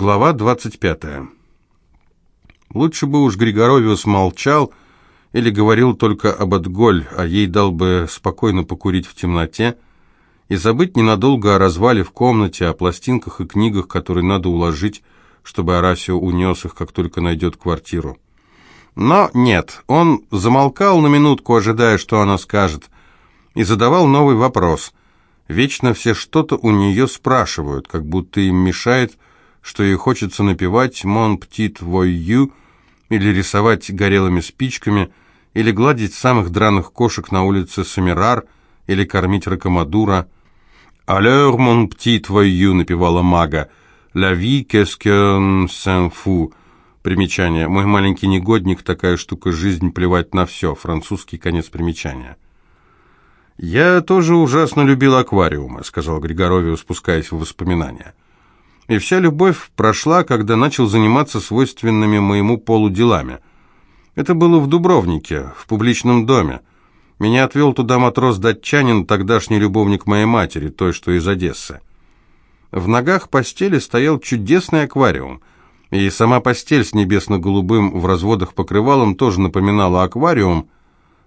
Глава 25. Лучше бы уж Григоровиус молчал или говорил только об Отголь, а ей дал бы спокойно покурить в темноте и забыть ненадолго о развале в комнате, о пластинках и книгах, которые надо уложить, чтобы Арасио унес их, как только найдет квартиру. Но нет, он замолкал на минутку, ожидая, что она скажет, и задавал новый вопрос. Вечно все что-то у нее спрашивают, как будто им мешает что ей хочется напевать «Mon petit voyou» или рисовать горелыми спичками, или гладить самых драных кошек на улице Самирар, или кормить ракомадура. «Alors, mon petit voyou» напевала мага, «La vie, qu'est-ce fout» Примечание. «Мой маленький негодник, такая штука, жизнь, плевать на все». Французский конец примечания. «Я тоже ужасно любил аквариумы», — сказал Григорович, спускаясь в воспоминания. И вся любовь прошла, когда начал заниматься свойственными моему полу делами. Это было в Дубровнике, в публичном доме. Меня отвел туда матрос-датчанин, тогдашний любовник моей матери, той, что из Одессы. В ногах постели стоял чудесный аквариум, и сама постель с небесно-голубым в разводах покрывалом тоже напоминала аквариум.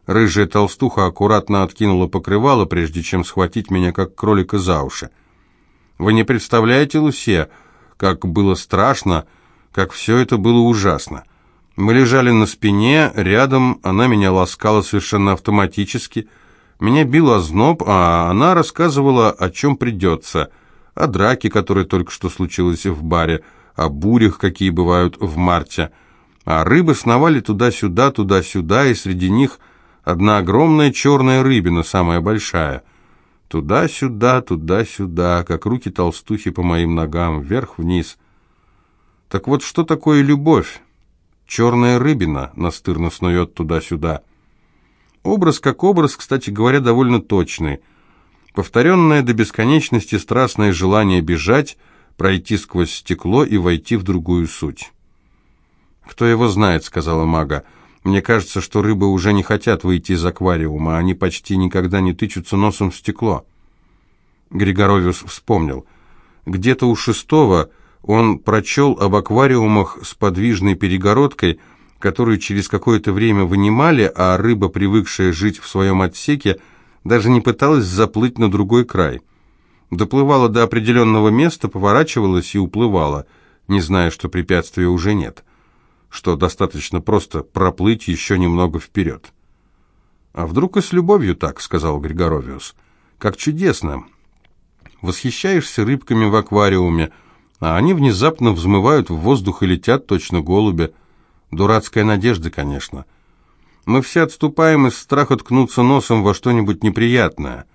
Рыжая толстуха аккуратно откинула покрывало, прежде чем схватить меня, как кролика за уши. Вы не представляете, Лусе, как было страшно, как все это было ужасно. Мы лежали на спине, рядом, она меня ласкала совершенно автоматически. Меня бил озноб, а она рассказывала, о чем придется. О драке, которая только что случилась в баре, о бурях, какие бывают в марте. А рыбы сновали туда-сюда, туда-сюда, и среди них одна огромная черная рыбина, самая большая. Туда-сюда, туда-сюда, как руки толстухи по моим ногам, вверх-вниз. Так вот, что такое любовь? Черная рыбина настырно снует туда-сюда. Образ как образ, кстати говоря, довольно точный. Повторенное до бесконечности страстное желание бежать, пройти сквозь стекло и войти в другую суть. «Кто его знает», — сказала мага, — мне кажется, что рыбы уже не хотят выйти из аквариума, они почти никогда не тычутся носом в стекло. Григорович вспомнил. Где-то у шестого он прочел об аквариумах с подвижной перегородкой, которую через какое-то время вынимали, а рыба, привыкшая жить в своем отсеке, даже не пыталась заплыть на другой край. Доплывала до определенного места, поворачивалась и уплывала, не зная, что препятствия уже нет что достаточно просто проплыть еще немного вперед. «А вдруг и с любовью так?» — сказал Григоровиус. «Как чудесно! Восхищаешься рыбками в аквариуме, а они внезапно взмывают в воздух и летят точно голуби. Дурацкая надежда, конечно. Мы все отступаем из страха ткнуться носом во что-нибудь неприятное.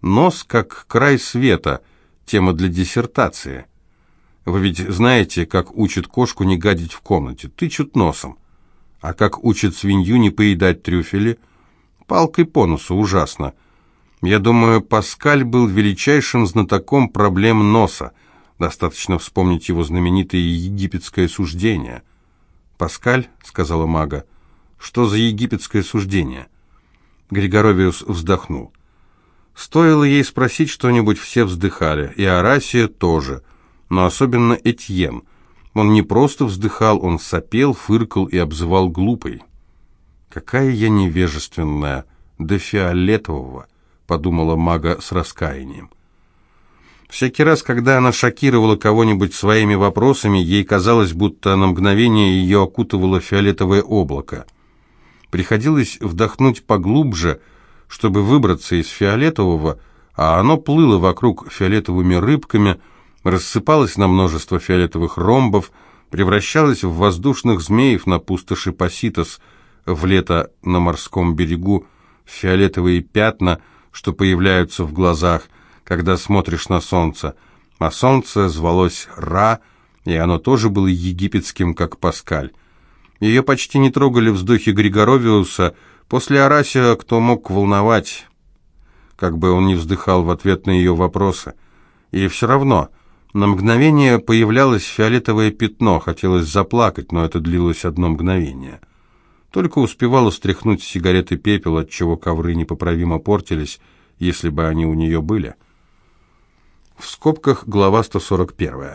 Нос как край света, тема для диссертации». Вы ведь знаете, как учат кошку не гадить в комнате, тычут носом. А как учат свинью не поедать трюфели? Палкой по носу, ужасно. Я думаю, Паскаль был величайшим знатоком проблем носа. Достаточно вспомнить его знаменитое египетское суждение. «Паскаль», — сказала мага, — «что за египетское суждение?» Григоровиус вздохнул. Стоило ей спросить что-нибудь, все вздыхали, и Арасия тоже — но особенно Этьен. Он не просто вздыхал, он сопел, фыркал и обзывал глупой. «Какая я невежественная, до фиолетового», — подумала мага с раскаянием. Всякий раз, когда она шокировала кого-нибудь своими вопросами, ей казалось, будто на мгновение ее окутывало фиолетовое облако. Приходилось вдохнуть поглубже, чтобы выбраться из фиолетового, а оно плыло вокруг фиолетовыми рыбками — рассыпалась на множество фиолетовых ромбов, превращалась в воздушных змеев на пустоши Паситос, в лето на морском берегу, в фиолетовые пятна, что появляются в глазах, когда смотришь на солнце. А солнце звалось Ра, и оно тоже было египетским, как Паскаль. Ее почти не трогали вздохи Григоровиуса, после Арасия кто мог волновать, как бы он ни вздыхал в ответ на ее вопросы. И все равно... На мгновение появлялось фиолетовое пятно, хотелось заплакать, но это длилось одно мгновение. Только успевала стряхнуть сигареты пепел, отчего ковры непоправимо портились, если бы они у нее были. В скобках глава 141.